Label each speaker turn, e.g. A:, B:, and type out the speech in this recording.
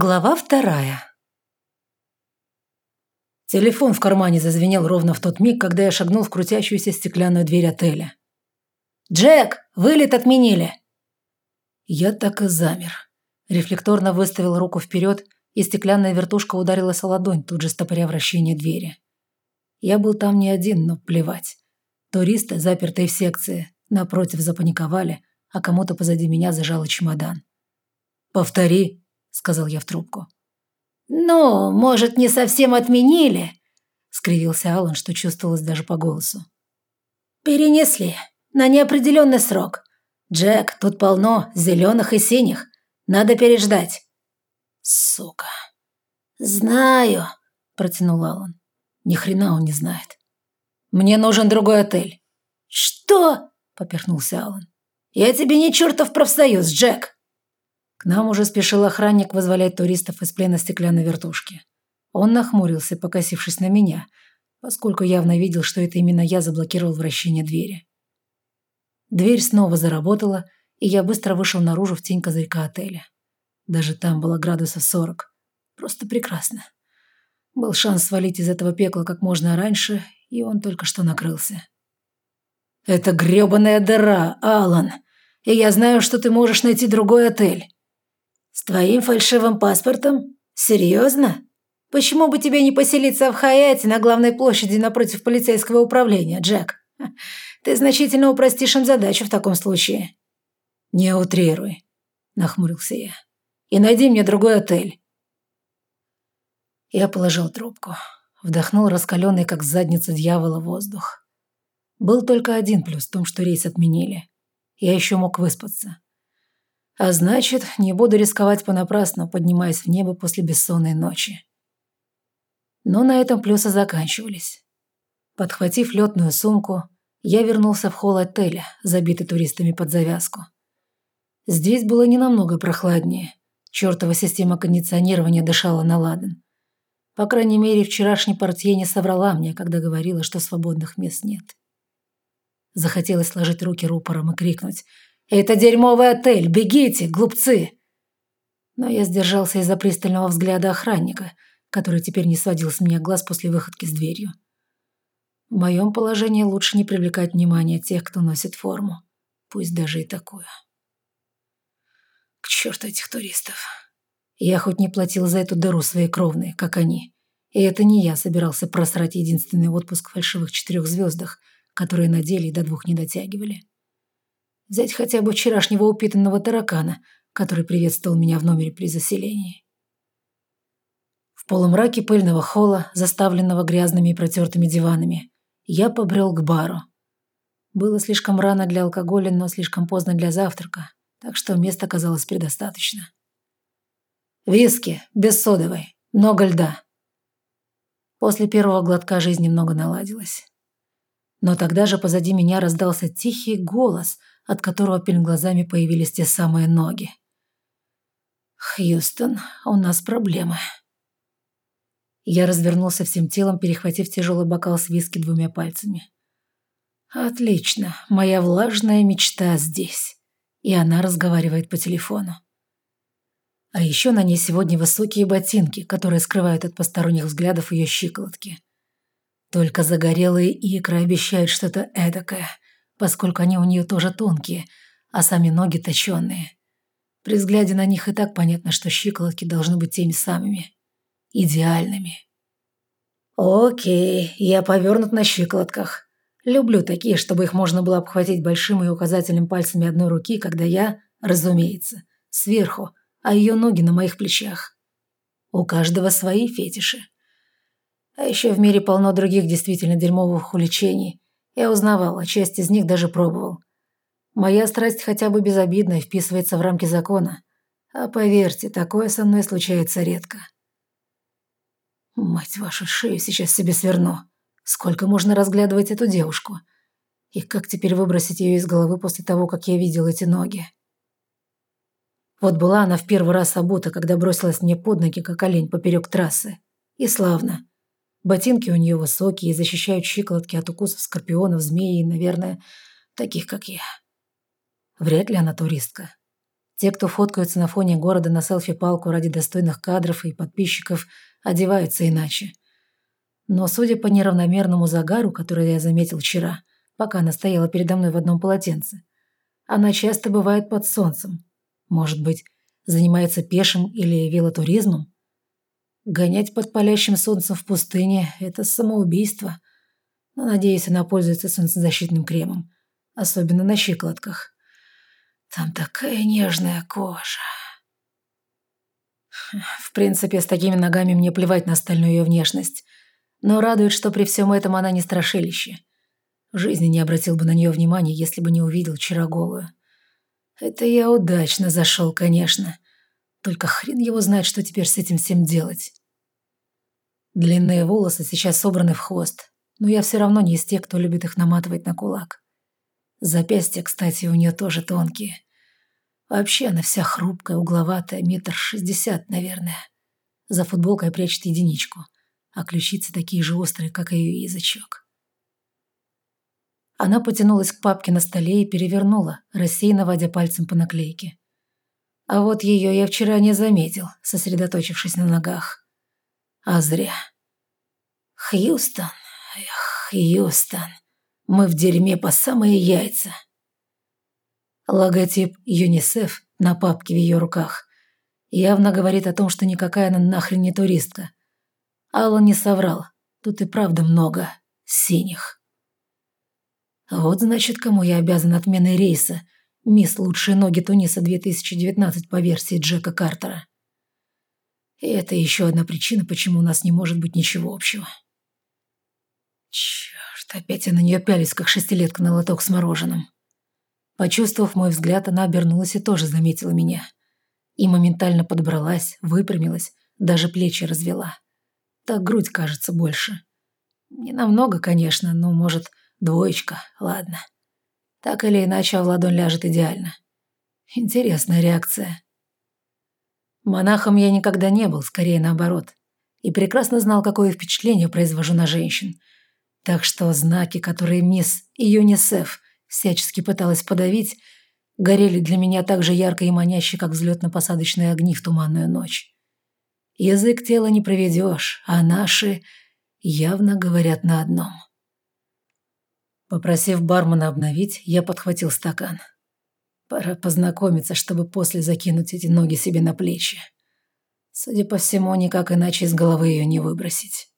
A: Глава вторая. Телефон в кармане зазвенел ровно в тот миг, когда я шагнул в крутящуюся стеклянную дверь отеля. «Джек, вылет отменили!» Я так и замер. Рефлекторно выставил руку вперед, и стеклянная вертушка ударилась о ладонь, тут же стопоря вращение двери. Я был там не один, но плевать. Туристы, запертые в секции, напротив запаниковали, а кому-то позади меня зажало чемодан. «Повтори», сказал я в трубку.
B: «Ну, может, не совсем отменили?»
A: – скривился Алан, что чувствовалось даже по голосу.
B: «Перенесли. На неопределенный срок. Джек, тут полно зеленых и синих. Надо переждать».
A: «Сука».
B: «Знаю», –
A: протянул Алан. Ни хрена он не знает. «Мне нужен другой отель».
B: «Что?» – поперхнулся Алан. «Я тебе не чертов профсоюз, Джек».
A: К нам уже спешил охранник вызволять туристов из плена стеклянной вертушки. Он нахмурился, покосившись на меня, поскольку явно видел, что это именно я заблокировал вращение двери. Дверь снова заработала, и я быстро вышел наружу в тень козырька отеля. Даже там было градусов сорок. Просто прекрасно. Был шанс свалить из этого пекла как можно раньше, и он только что накрылся.
B: «Это грёбаная дыра, Алан, и я знаю, что ты можешь найти другой отель. «С твоим фальшивым паспортом? Серьезно? Почему бы тебе не поселиться в Хаяте на главной площади напротив полицейского управления, Джек? Ты значительно упростишь им задачу в таком случае».
A: «Не утрируй», – нахмурился я. «И найди мне другой отель». Я положил трубку, вдохнул раскаленный, как задница дьявола, воздух. Был только один плюс в том, что рейс отменили. Я еще мог выспаться. А значит, не буду рисковать понапрасну, поднимаясь в небо после бессонной ночи. Но на этом плюсы заканчивались. Подхватив летную сумку, я вернулся в холл отеля, забитый туристами под завязку. Здесь было не намного прохладнее. Чёртова система кондиционирования дышала на ладан. По крайней мере, вчерашний портье не соврала мне, когда говорила, что свободных мест нет. Захотелось сложить руки рупором и крикнуть «Это дерьмовый отель! Бегите, глупцы!» Но я сдержался из-за пристального взгляда охранника, который теперь не сводил с меня глаз после выходки с дверью. В моем положении лучше не привлекать внимание тех, кто носит форму, пусть даже и такую. К черту этих туристов. Я хоть не платил за эту дыру своей кровной, как они. И это не я собирался просрать единственный отпуск в фальшивых четырех звездах, которые на деле до двух не дотягивали. Взять хотя бы вчерашнего упитанного таракана, который приветствовал меня в номере при заселении. В полумраке пыльного холла, заставленного грязными и протертыми диванами, я побрел к бару. Было слишком рано для алкоголя, но слишком поздно для завтрака, так что места оказалось предостаточно. Виски, без содовой, много льда. После первого глотка жизнь немного наладилась. Но тогда же позади меня раздался тихий голос, от которого перед глазами появились те самые ноги. «Хьюстон, у нас проблемы». Я развернулся всем телом, перехватив тяжелый бокал с виски двумя пальцами. «Отлично, моя влажная мечта здесь». И она разговаривает по телефону. А еще на ней сегодня высокие ботинки, которые скрывают от посторонних взглядов ее щиколотки. Только загорелые икры обещают что-то эдакое – поскольку они у нее тоже тонкие, а сами ноги точеные. При взгляде на них и так понятно, что щиколотки должны быть теми самыми. Идеальными. Окей, я повернут на щиколотках. Люблю такие, чтобы их можно было обхватить большим и указательным пальцами одной руки, когда я, разумеется, сверху, а ее ноги на моих плечах. У каждого свои фетиши. А еще в мире полно других действительно дерьмовых увлечений, я узнавал, а часть из них даже пробовал. Моя страсть хотя бы безобидная вписывается в рамки закона. А поверьте, такое со мной случается редко. Мать вашу, шею сейчас себе сверну. Сколько можно разглядывать эту девушку? И как теперь выбросить ее из головы после того, как я видел эти ноги? Вот была она в первый раз обута, когда бросилась мне под ноги, как олень, поперек трассы. И славно. Ботинки у нее высокие и защищают щиколотки от укусов скорпионов, змеи и, наверное, таких, как я. Вряд ли она туристка. Те, кто фоткаются на фоне города на селфи-палку ради достойных кадров и подписчиков, одеваются иначе. Но судя по неравномерному загару, который я заметил вчера, пока она стояла передо мной в одном полотенце, она часто бывает под солнцем. Может быть, занимается пешим или велотуризмом? Гонять под палящим солнцем в пустыне – это самоубийство. Но, надеюсь, она пользуется солнцезащитным кремом. Особенно на щиколотках. Там такая нежная кожа. В принципе, с такими ногами мне плевать на остальную ее внешность. Но радует, что при всем этом она не страшилище. В жизни не обратил бы на нее внимания, если бы не увидел вчера голую. Это я удачно зашел, конечно. Только хрен его знает, что теперь с этим всем делать. Длинные волосы сейчас собраны в хвост, но я все равно не из тех, кто любит их наматывать на кулак. Запястья, кстати, у нее тоже тонкие. Вообще она вся хрупкая, угловатая, метр шестьдесят, наверное. За футболкой прячет единичку, а ключицы такие же острые, как и ее язычок. Она потянулась к папке на столе и перевернула, рассеянно водя пальцем по наклейке. А вот ее я вчера не заметил, сосредоточившись на ногах. А зря. Хьюстон, эх, Хьюстон, мы в дерьме по самые яйца. Логотип ЮНИСЕФ на папке в ее руках явно говорит о том, что никакая она нахрен не туристка. Аллан не соврал, тут и правда много синих. Вот значит, кому я обязан отменой рейса. Мисс «Лучшие ноги Туниса 2019» по версии Джека Картера. И это еще одна причина, почему у нас не может быть ничего общего. Черт, опять я на нее пялись, как шестилетка на лоток с мороженым. Почувствовав мой взгляд, она обернулась и тоже заметила меня. И моментально подобралась, выпрямилась, даже плечи развела. Так грудь кажется больше. Не намного, конечно, но, может, Двоечка, ладно. Так или иначе, в ладонь ляжет идеально. Интересная реакция. Монахом я никогда не был, скорее наоборот. И прекрасно знал, какое впечатление произвожу на женщин. Так что знаки, которые мисс ЮНИСЕФ всячески пыталась подавить, горели для меня так же ярко и маняще, как взлетно-посадочные огни в туманную ночь. Язык тела не проведешь, а наши явно говорят на одном. Попросив бармена обновить, я подхватил стакан. Пора познакомиться, чтобы после закинуть эти ноги себе на плечи. Судя по всему, никак иначе из головы ее не выбросить.